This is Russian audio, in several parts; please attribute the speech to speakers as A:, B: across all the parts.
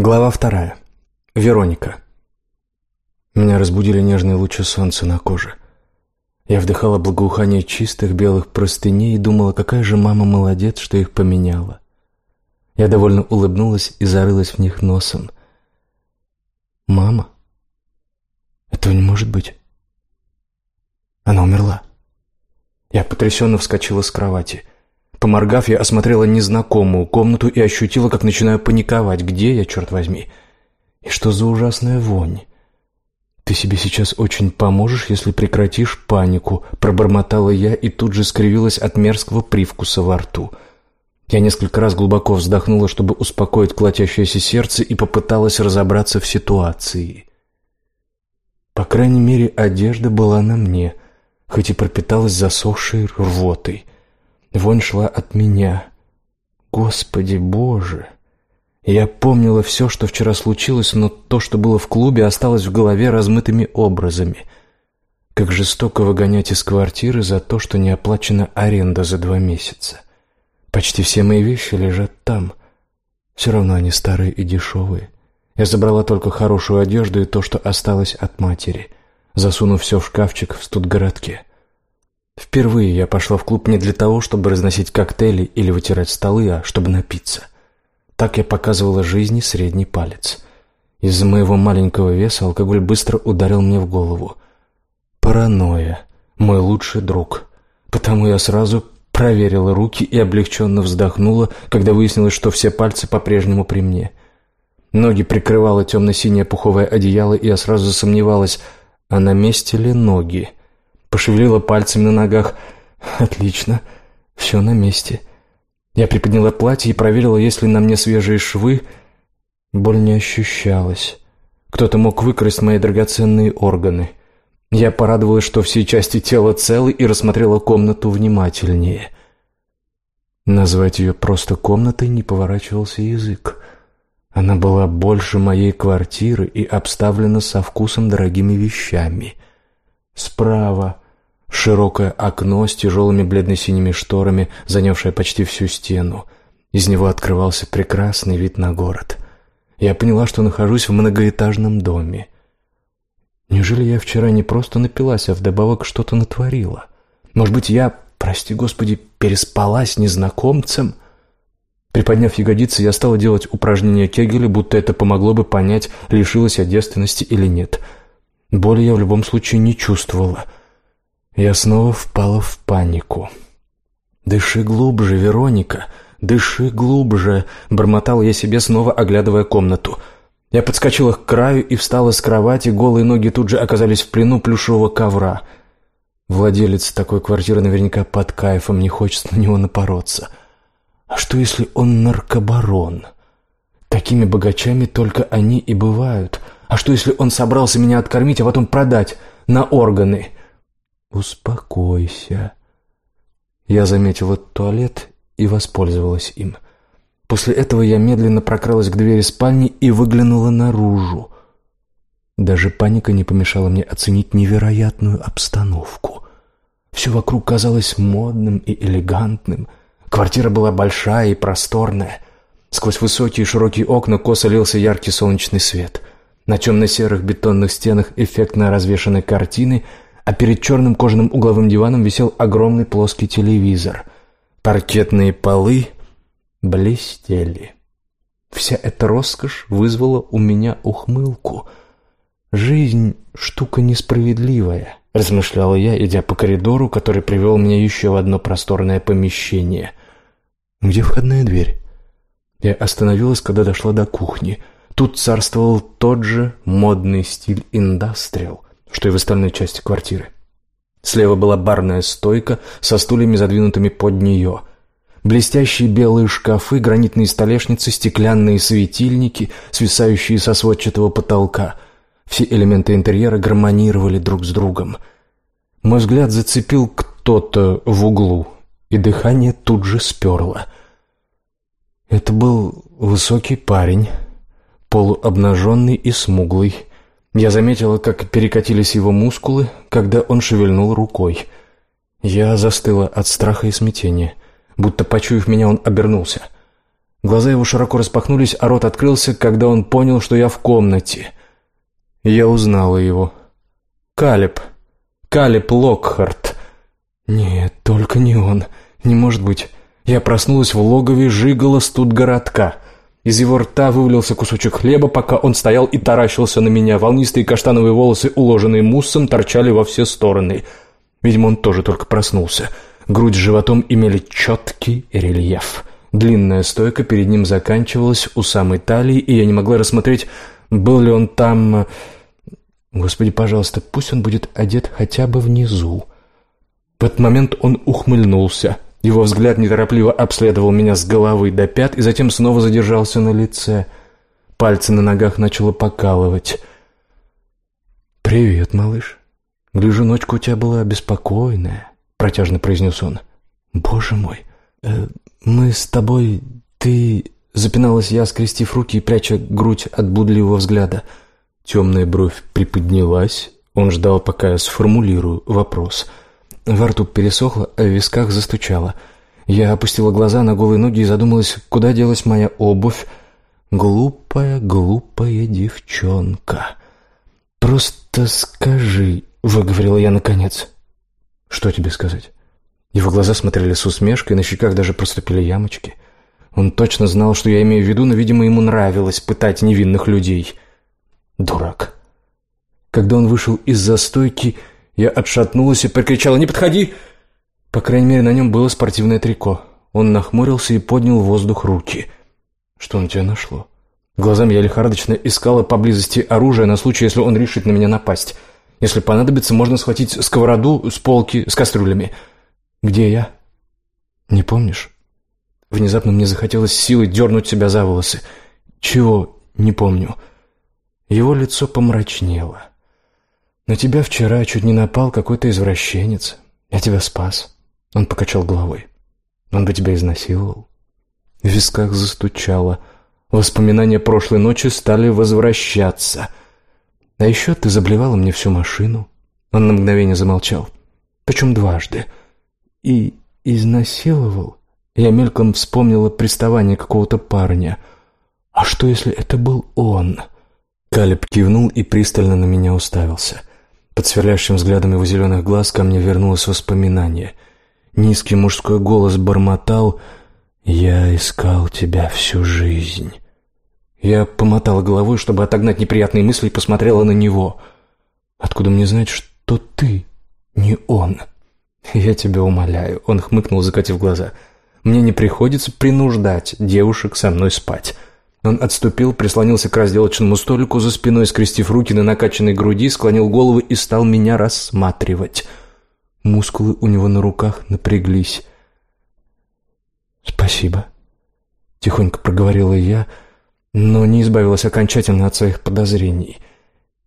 A: Глава вторая. Вероника. Меня разбудили нежные лучи солнца на коже. Я вдыхала благоухание чистых белых простыней и думала, какая же мама молодец, что их поменяла. Я довольно улыбнулась и зарылась в них носом. «Мама? Этого не может быть. Она умерла». Я потрясенно вскочила с кровати. Поморгав, я осмотрела незнакомую комнату и ощутила, как начинаю паниковать. Где я, черт возьми? И что за ужасная вонь? «Ты себе сейчас очень поможешь, если прекратишь панику», — пробормотала я и тут же скривилась от мерзкого привкуса во рту. Я несколько раз глубоко вздохнула, чтобы успокоить колотящееся сердце, и попыталась разобраться в ситуации. По крайней мере, одежда была на мне, хоть и пропиталась засохшей рвотой. Вонь шла от меня. Господи Боже! Я помнила все, что вчера случилось, но то, что было в клубе, осталось в голове размытыми образами. Как жестоко выгонять из квартиры за то, что не оплачена аренда за два месяца. Почти все мои вещи лежат там. Все равно они старые и дешевые. Я забрала только хорошую одежду и то, что осталось от матери, засунув все в шкафчик в студгородке. Впервые я пошла в клуб не для того, чтобы разносить коктейли или вытирать столы, а чтобы напиться. Так я показывала жизни средний палец. Из-за моего маленького веса алкоголь быстро ударил мне в голову. Паранойя — мой лучший друг. Потому я сразу проверила руки и облегченно вздохнула, когда выяснилось, что все пальцы по-прежнему при мне. Ноги прикрывало темно-синее пуховое одеяло, и я сразу засомневалась, а на месте ли ноги? Пошевелила пальцами на ногах. Отлично, все на месте. Я приподняла платье и проверила, есть ли на мне свежие швы. Боль не ощущалась. Кто-то мог выкрасть мои драгоценные органы. Я порадовалась, что все части тела целы, и рассмотрела комнату внимательнее. Назвать ее просто комнатой не поворачивался язык. Она была больше моей квартиры и обставлена со вкусом дорогими вещами. Справа широкое окно с тяжелыми бледно-синими шторами, занявшее почти всю стену. Из него открывался прекрасный вид на город. Я поняла, что нахожусь в многоэтажном доме. Неужели я вчера не просто напилась, а вдобавок что-то натворила? Может быть, я, прости господи, переспала с незнакомцем? Приподняв ягодицы, я стала делать упражнения Кегеля, будто это помогло бы понять, лишилась я девственности или нет. Боли я в любом случае не чувствовала. Я снова впала в панику. «Дыши глубже, Вероника, дыши глубже», — бормотал я себе, снова оглядывая комнату — я подскочила к краю и встала с кровати, голые ноги тут же оказались в плену плюшевого ковра. Владелец такой квартиры наверняка под кайфом, не хочет на него напороться. А что если он наркобарон? Такими богачами только они и бывают. А что если он собрался меня откормить, а потом продать на органы? Успокойся. Я заметила туалет и воспользовалась им. — После этого я медленно прокралась к двери спальни и выглянула наружу. Даже паника не помешала мне оценить невероятную обстановку. Все вокруг казалось модным и элегантным. Квартира была большая и просторная. Сквозь высокие широкие окна косо лился яркий солнечный свет. На темно-серых бетонных стенах эффектно развешаны картины, а перед черным кожаным угловым диваном висел огромный плоский телевизор. Паркетные полы блестели. Вся эта роскошь вызвала у меня ухмылку. «Жизнь — штука несправедливая», — размышляла я, идя по коридору, который привел меня еще в одно просторное помещение. «Где входная дверь?» Я остановилась, когда дошла до кухни. Тут царствовал тот же модный стиль индастриал, что и в остальной части квартиры. Слева была барная стойка со стульями, задвинутыми под нее. Блестящие белые шкафы, гранитные столешницы, стеклянные светильники, свисающие со сводчатого потолка. Все элементы интерьера гармонировали друг с другом. Мой взгляд зацепил кто-то в углу, и дыхание тут же сперло. Это был высокий парень, полуобнаженный и смуглый. Я заметила, как перекатились его мускулы, когда он шевельнул рукой. Я застыла от страха и смятения — Будто почуяв меня, он обернулся. Глаза его широко распахнулись, а рот открылся, когда он понял, что я в комнате. Я узнала его. Калеб. Калеб Локхарт. Нет, только не он. Не может быть. Я проснулась в логове Жигала студгородка. Из его рта вывалился кусочек хлеба, пока он стоял и таращился на меня. Волнистые каштановые волосы, уложенные муссом, торчали во все стороны. Видимо, он тоже только проснулся. Грудь с животом имели четкий рельеф. Длинная стойка перед ним заканчивалась у самой талии, и я не могла рассмотреть, был ли он там... Господи, пожалуйста, пусть он будет одет хотя бы внизу. В этот момент он ухмыльнулся. Его взгляд неторопливо обследовал меня с головы до пят и затем снова задержался на лице. Пальцы на ногах начало покалывать. «Привет, малыш. Гляжу, ночка у тебя была беспокойная», — протяжно произнес он. «Боже мой, э, мы с тобой... Ты...» Запиналась я, скрестив руки и пряча грудь от блудливого взгляда. Темная бровь приподнялась. Он ждал, пока я сформулирую вопрос — во рту пересохло, а в висках застучало. Я опустила глаза на голые ноги и задумалась, куда делась моя обувь. Глупая, глупая девчонка. «Просто скажи», — выговорила я наконец. «Что тебе сказать?» Его глаза смотрели с усмешкой, на щеках даже проступили ямочки. Он точно знал, что я имею в виду, но, видимо, ему нравилось пытать невинных людей. Дурак. Когда он вышел из застойки, я отшатнулась и прикричала «Не подходи!» По крайней мере, на нем было спортивное трико. Он нахмурился и поднял в воздух руки. «Что на тебя нашло?» Глазами я лихорадочно искала поблизости оружие на случай, если он решит на меня напасть. Если понадобится, можно схватить сковороду с полки с кастрюлями. «Где я?» «Не помнишь?» Внезапно мне захотелось силой дернуть себя за волосы. «Чего? Не помню». Его лицо помрачнело. «На тебя вчера чуть не напал какой-то извращенец. Я тебя спас». Он покачал головой. «Он бы тебя изнасиловал». В висках застучало. Воспоминания прошлой ночи стали возвращаться. «А еще ты заблевала мне всю машину». Он на мгновение замолчал. «Причем дважды. И изнасиловал?» Я мельком вспомнила приставание какого-то парня. «А что, если это был он?» Калеб кивнул и пристально на меня уставился. Под сверлящим взглядом его зеленых глаз ко мне вернулось воспоминание. Низкий мужской голос бормотал «Я искал тебя всю жизнь». Я помотала головой, чтобы отогнать неприятные мысли, и посмотрела на него. «Откуда мне знать, что ты не он?» «Я тебя умоляю», — он хмыкнул, закатив глаза. «Мне не приходится принуждать девушек со мной спать». Он отступил, прислонился к разделочному столику за спиной, скрестив руки на накачанной груди, склонил голову и стал меня рассматривать. Мускулы у него на руках напряглись. «Спасибо», — тихонько проговорила я, но не избавилась окончательно от своих подозрений.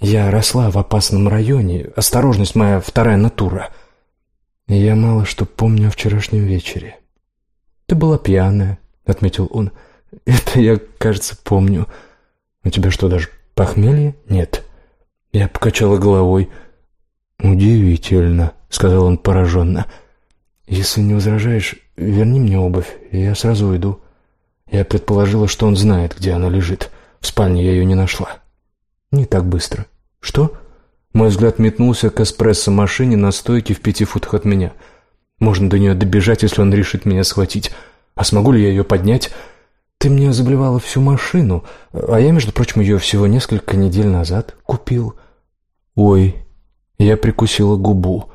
A: Я росла в опасном районе, осторожность моя вторая натура. Я мало что помню о вчерашнем вечере. «Ты была пьяная», — отметил он, — это я, кажется, помню. У тебя что, даже похмелье? Нет. Я покачала головой. Удивительно, сказал он пораженно. Если не возражаешь, верни мне обувь, и я сразу уйду. Я предположила, что он знает, где она лежит. В спальне я ее не нашла. Не так быстро. Что? Мой взгляд метнулся к эспрессо-машине на стойке в пяти футах от меня. Можно до нее добежать, если он решит меня схватить. А смогу ли я ее поднять? Ты мне заблевала всю машину, а я, между прочим, ее всего несколько недель назад купил. Ой, я прикусила губу.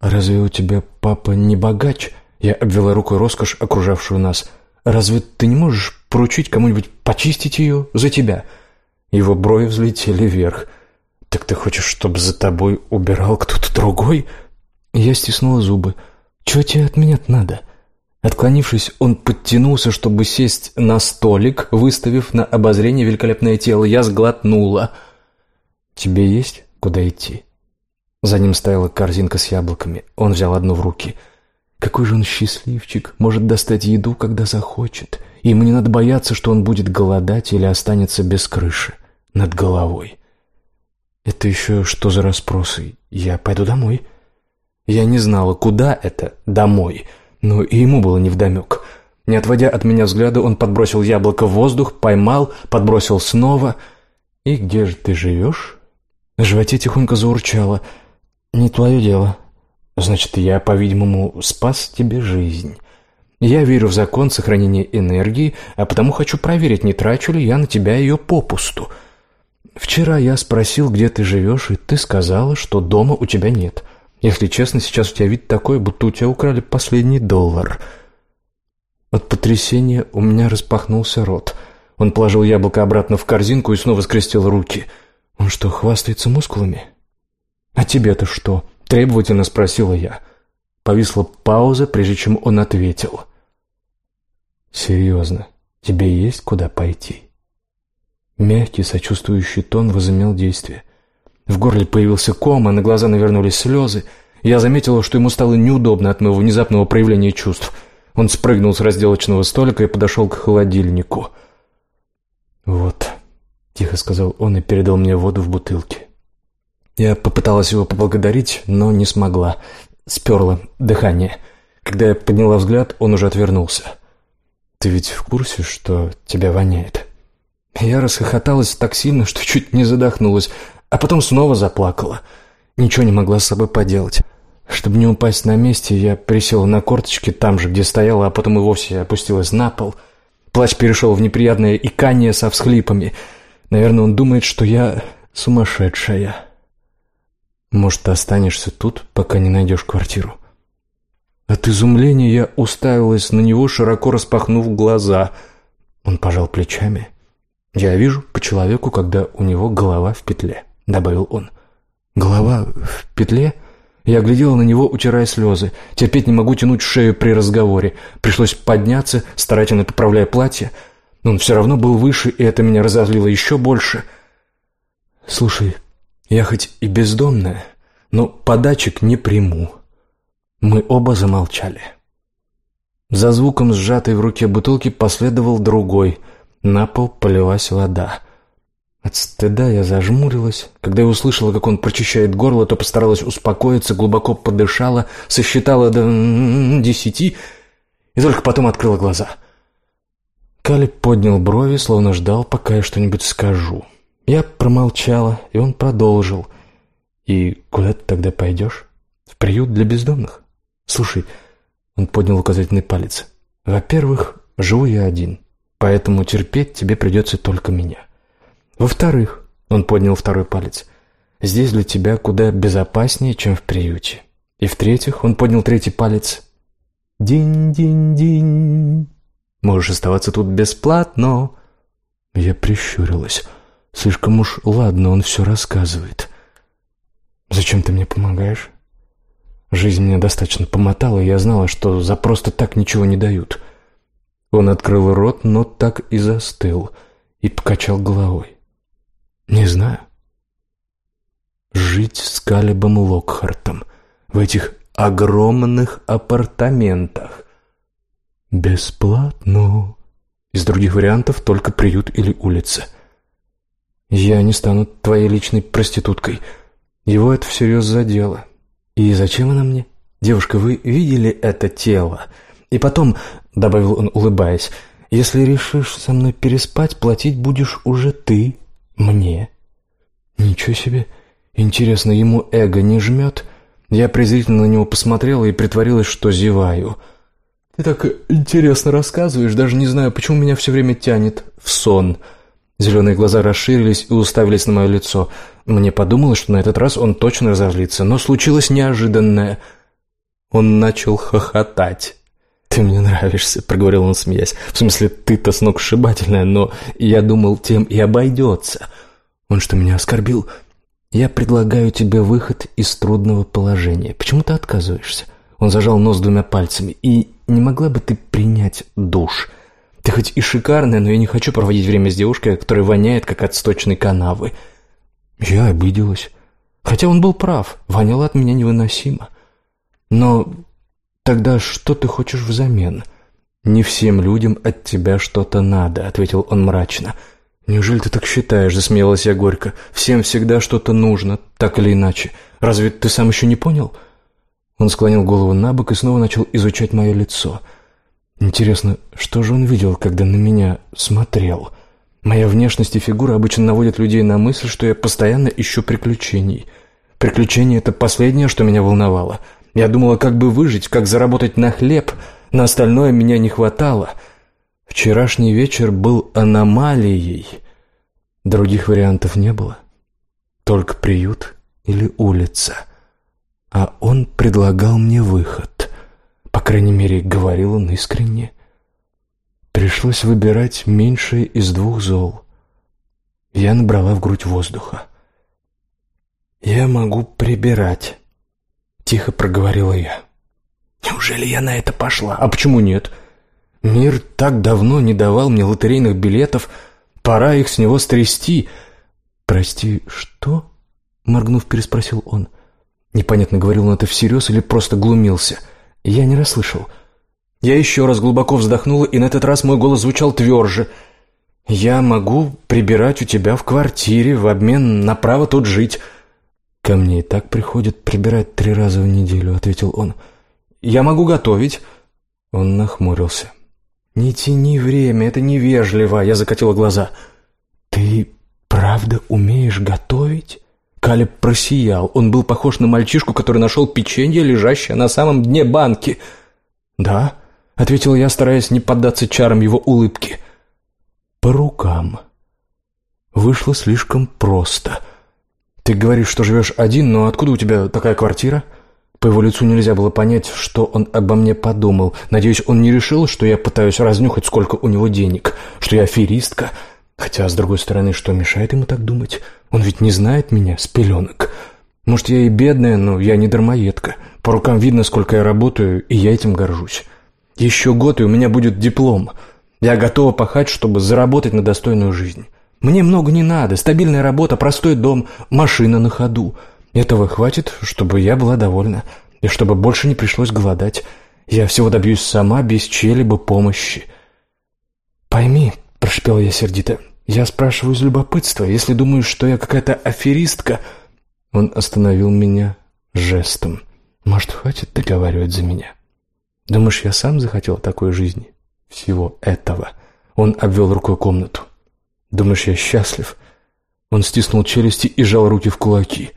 A: Разве у тебя папа не богач? Я обвела рукой роскошь, окружавшую нас. Разве ты не можешь поручить кому-нибудь почистить ее за тебя? Его брови взлетели вверх. Так ты хочешь, чтобы за тобой убирал кто-то другой? Я стиснула зубы. Чего тебе от меня надо? Отклонившись, он подтянулся, чтобы сесть на столик, выставив на обозрение великолепное тело. Я сглотнула. «Тебе есть куда идти?» За ним стояла корзинка с яблоками. Он взял одну в руки. «Какой же он счастливчик! Может достать еду, когда захочет. И ему не надо бояться, что он будет голодать или останется без крыши над головой». «Это еще что за расспросы? Я пойду домой». Я не знала, куда это «домой» но и ему было невдомек. Не отводя от меня взгляда, он подбросил яблоко в воздух, поймал, подбросил снова. «И где же ты живешь?» В животе тихонько заурчало. «Не твое дело». «Значит, я, по-видимому, спас тебе жизнь». Я верю в закон сохранения энергии, а потому хочу проверить, не трачу ли я на тебя ее попусту. Вчера я спросил, где ты живешь, и ты сказала, что дома у тебя нет. Если честно, сейчас у тебя вид такой, будто у тебя украли последний доллар. От потрясения у меня распахнулся рот. Он положил яблоко обратно в корзинку и снова скрестил руки. Он что, хвастается мускулами? А тебе-то что? Требовательно спросила я. Повисла пауза, прежде чем он ответил. «Серьезно, тебе есть куда пойти?» Мягкий, сочувствующий тон возымел действие. В горле появился ком, а на глаза навернулись слезы. Я заметила, что ему стало неудобно от моего внезапного проявления чувств. Он спрыгнул с разделочного столика и подошел к холодильнику. «Вот», — тихо сказал он и передал мне воду в бутылке. Я попыталась его поблагодарить, но не смогла. Сперла дыхание. Когда я подняла взгляд, он уже отвернулся. «Ты ведь в курсе, что тебя воняет?» Я расхохоталась так сильно, что чуть не задохнулась, а потом снова заплакала. Ничего не могла с собой поделать. Чтобы не упасть на месте, я присела на корточки там же, где стояла, а потом и вовсе опустилась на пол. Плач перешел в неприятное икание со всхлипами. Наверное, он думает, что я сумасшедшая. Может, останешься тут, пока не найдешь квартиру? От изумления я уставилась на него, широко распахнув глаза. Он пожал плечами. «Я вижу по человеку, когда у него голова в петле», — добавил он. «Голова в петле?» Я глядела на него, утирая слезы. Терпеть не могу тянуть шею при разговоре. Пришлось подняться, старательно поправляя платье. Но он все равно был выше, и это меня разозлило еще больше. «Слушай, я хоть и бездомная, но подачек не приму», мы оба замолчали. За звуком сжатой в руке бутылки последовал другой. На пол полилась вода. От стыда я зажмурилась. Когда я услышала, как он прочищает горло, то постаралась успокоиться, глубоко подышала, сосчитала до десяти и только потом открыла глаза. Кали поднял брови, словно ждал, пока я что-нибудь скажу. Я промолчала, и он продолжил. «И куда ты тогда пойдешь? В приют для бездомных?» «Слушай», — он поднял указательный палец, — «во-первых, живу я один, поэтому терпеть тебе придется только меня. Во-вторых, — он поднял второй палец, — здесь для тебя куда безопаснее, чем в приюте. И в-третьих, он поднял третий палец, — «Динь-динь-динь, можешь оставаться тут бесплатно». Я прищурилась. Слишком уж ладно он все рассказывает. «Зачем ты мне помогаешь?» Жизнь меня достаточно помотала, и я знала, что за просто так ничего не дают. Он открыл рот, но так и застыл, и покачал головой. «Не знаю. Жить с Калебом Локхартом в этих огромных апартаментах. Бесплатно. Из других вариантов только приют или улица. Я не стану твоей личной проституткой. Его это всерьез задело. «И зачем она мне? Девушка, вы видели это тело? И потом, — добавил он, улыбаясь, — если решишь со мной переспать, платить будешь уже ты мне». «Ничего себе! Интересно, ему эго не жмет?» Я презрительно на него посмотрела и притворилась, что зеваю. «Ты так интересно рассказываешь, даже не знаю, почему меня все время тянет в сон». Зеленые глаза расширились и уставились на мое лицо. Мне подумалось, что на этот раз он точно разозлится, но случилось неожиданное. Он начал хохотать. «Ты мне нравишься», — проговорил он, смеясь. «В смысле, ты-то сногсшибательная, но я думал, тем и обойдется». «Он что, меня оскорбил?» «Я предлагаю тебе выход из трудного положения. Почему ты отказываешься?» Он зажал нос двумя пальцами. «И не могла бы ты принять душ?» Ты хоть и шикарная, но я не хочу проводить время с девушкой, которая воняет, как от сточной канавы». Я обиделась. Хотя он был прав, воняло от меня невыносимо. Но тогда что ты хочешь взамен? Не всем людям от тебя что-то надо, ответил он мрачно. Неужели ты так считаешь, засмеялась я горько. Всем всегда что-то нужно, так или иначе. Разве ты сам еще не понял? Он склонил голову на бок и снова начал изучать мое лицо. Интересно, что же он видел, когда на меня смотрел? Моя внешность и фигура обычно наводят людей на мысль, что я постоянно ищу приключений. Приключения — это последнее, что меня волновало. Я думала, как бы выжить, как заработать на хлеб. На остальное меня не хватало. Вчерашний вечер был аномалией. Других вариантов не было. Только приют или улица. А он предлагал мне выход. По крайней мере, говорил он искренне. Пришлось выбирать меньшее из двух зол. Я набрала в грудь воздуха. «Я могу прибирать», — тихо проговорила я. «Неужели я на это пошла? А почему нет? Мир так давно не давал мне лотерейных билетов, пора их с него стрясти». «Прости, что?» — моргнув, переспросил он. Непонятно, говорил он это всерьез или просто глумился. Я не расслышал. Я еще раз глубоко вздохнула, и на этот раз мой голос звучал тверже. «Я могу прибирать у тебя в квартире в обмен на право тут жить». «Ко мне и так приходят прибирать три раза в неделю», — ответил он. «Я могу готовить». Он нахмурился. «Не тяни время, это невежливо», — я закатила глаза. «Ты правда умеешь готовить?» Калеб просиял. Он был похож на мальчишку, который нашел печенье, лежащее на самом дне банки. «Да», — ответил я, стараясь не поддаться чарам его улыбки. «По рукам». Вышло слишком просто. «Ты говоришь, что живешь один, но откуда у тебя такая квартира?» По его лицу нельзя было понять, что он обо мне подумал. Надеюсь, он не решил, что я пытаюсь разнюхать, сколько у него денег, что я аферистка. Хотя, с другой стороны, что мешает ему так думать? Он ведь не знает меня с пеленок. Может, я и бедная, но я не дармоедка. По рукам видно, сколько я работаю, и я этим горжусь. Еще год, и у меня будет диплом. Я готова пахать, чтобы заработать на достойную жизнь. Мне много не надо. Стабильная работа, простой дом, машина на ходу. Этого хватит, чтобы я была довольна. И чтобы больше не пришлось голодать. Я всего добьюсь сама, без чьей-либо помощи. «Пойми», — прошепела я сердито, я спрашиваю из любопытства. Если думаешь, что я какая-то аферистка...» Он остановил меня жестом. «Может, хватит договаривать за меня? Думаешь, я сам захотел такой жизни? Всего этого?» Он обвел рукой комнату. «Думаешь, я счастлив?» Он стиснул челюсти и жал руки в кулаки.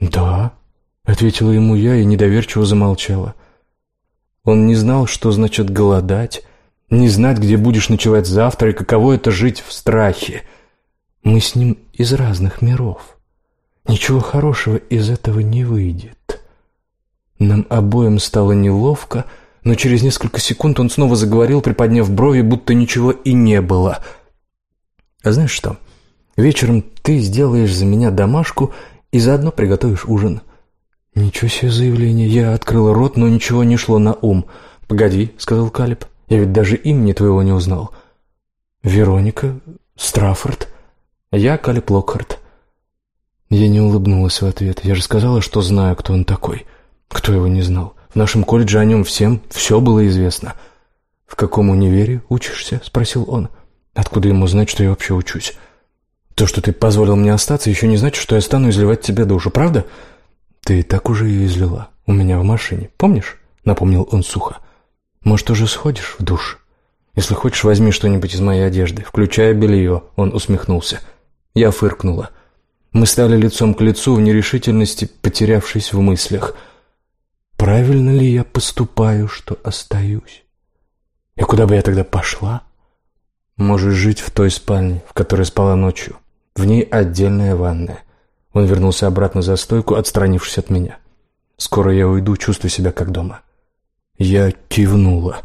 A: «Да», — ответила ему я и недоверчиво замолчала. Он не знал, что значит голодать, не знать, где будешь ночевать завтра и каково это жить в страхе. Мы с ним из разных миров. Ничего хорошего из этого не выйдет. Нам обоим стало неловко, но через несколько секунд он снова заговорил, приподняв брови, будто ничего и не было. «А знаешь что? Вечером ты сделаешь за меня домашку и заодно приготовишь ужин». «Ничего себе заявление!» Я открыла рот, но ничего не шло на ум. «Погоди», — сказал Калиб. Я ведь даже имени твоего не узнал. Вероника Страффорд. Я Калеб Локхарт. Я не улыбнулась в ответ. Я же сказала, что знаю, кто он такой. Кто его не знал? В нашем колледже о нем всем все было известно. «В каком универе учишься?» — спросил он. «Откуда ему знать, что я вообще учусь?» «То, что ты позволил мне остаться, еще не значит, что я стану изливать тебе душу, правда?» «Ты так уже ее излила. У меня в машине. Помнишь?» — напомнил он сухо. Может, уже сходишь в душ? Если хочешь, возьми что-нибудь из моей одежды, включая белье». Он усмехнулся. Я фыркнула. Мы стали лицом к лицу в нерешительности, потерявшись в мыслях. Правильно ли я поступаю, что остаюсь? И куда бы я тогда пошла? Можешь жить в той спальне, в которой спала ночью. В ней отдельная ванная. Он вернулся обратно за стойку, отстранившись от меня. Скоро я уйду, чувствую себя как дома. Я кивнула.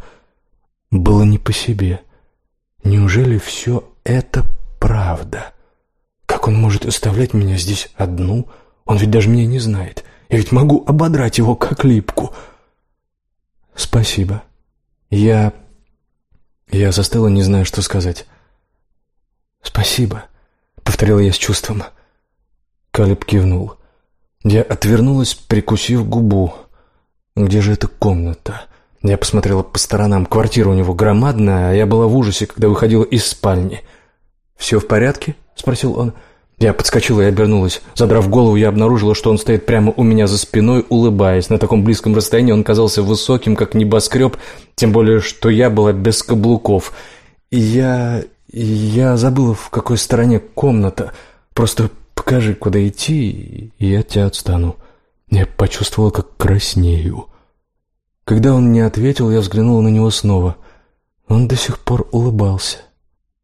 A: Было не по себе. Неужели все это правда? Как он может оставлять меня здесь одну? Он ведь даже меня не знает. Я ведь могу ободрать его, как липку. Спасибо. Я... Я застыла, не зная, что сказать. «Спасибо», — повторила я с чувством. Калиб кивнул. Я отвернулась, прикусив губу. Где же эта комната? Я посмотрела по сторонам. Квартира у него громадная, а я была в ужасе, когда выходила из спальни. «Все в порядке?» — спросил он. Я подскочила и обернулась. Задрав голову, я обнаружила, что он стоит прямо у меня за спиной, улыбаясь. На таком близком расстоянии он казался высоким, как небоскреб, тем более, что я была без каблуков. Я... я забыла, в какой стороне комната. Просто покажи, куда идти, и я тебя отстану. Я почувствовала, как краснею. Когда он не ответил, я взглянула на него снова. Он до сих пор улыбался.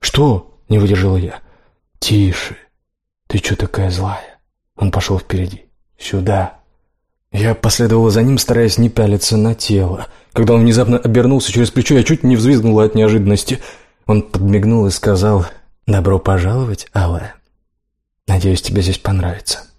A: «Что?» — не выдержала я. «Тише. Ты что такая злая?» Он пошел впереди. «Сюда». Я последовала за ним, стараясь не пялиться на тело. Когда он внезапно обернулся через плечо, я чуть не взвизгнула от неожиданности. Он подмигнул и сказал «Добро пожаловать, Алая. Надеюсь, тебе здесь понравится».